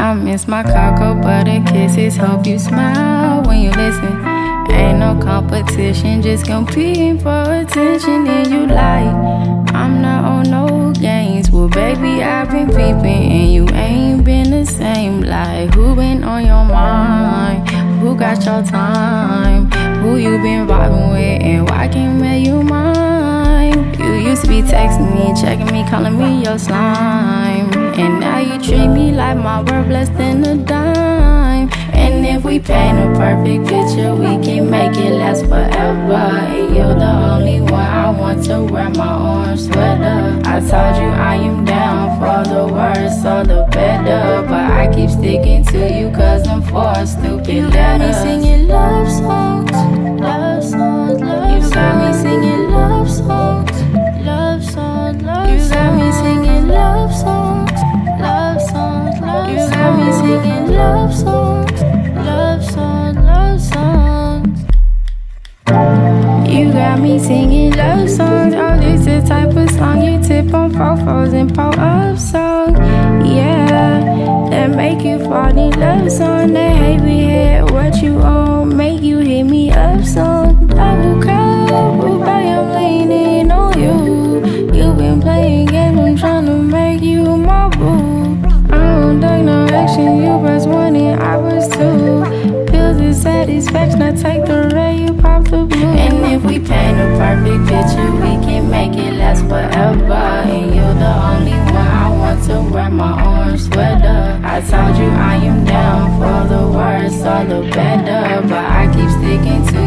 I miss my cocoa butter kisses. Hope you smile when you listen. Ain't no competition, just competing for attention. And you like, I'm not on no games. Well, baby, I've been peeping, and you ain't been the same. Like, who been on your mind? Who got your time? Who you been vibing with, and why can't make you mine? You used to be texting me, checking me, calling me your slime. And now you treat me like my worth less than a dime. And if we paint a perfect picture, we can make it last forever. And you're the only one I want to wear my orange sweater. I told you I am down for the worse or the better. But I keep sticking to you cause I'm for a stupid letters. You on fofos and pull up songs. Yeah, that make you fall in love song. That heavy head, what you on, you I am down for the worse or the better, but I keep sticking to